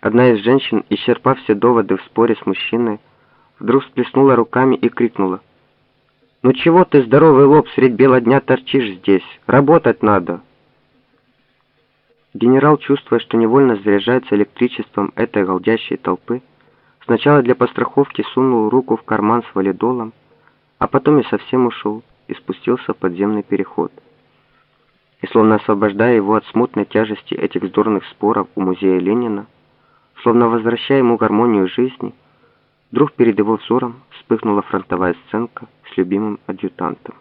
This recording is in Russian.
Одна из женщин, исчерпав все доводы в споре с мужчиной, вдруг сплеснула руками и крикнула. «Ну чего ты, здоровый лоб, средь бела дня торчишь здесь? Работать надо!» Генерал, чувствуя, что невольно заряжается электричеством этой голдящей толпы, сначала для постраховки сунул руку в карман с валидолом, а потом и совсем ушел и спустился в подземный переход. И словно освобождая его от смутной тяжести этих вздорных споров у музея Ленина, словно возвращая ему гармонию жизни, вдруг перед его взором вспыхнула фронтовая сценка с любимым адъютантом.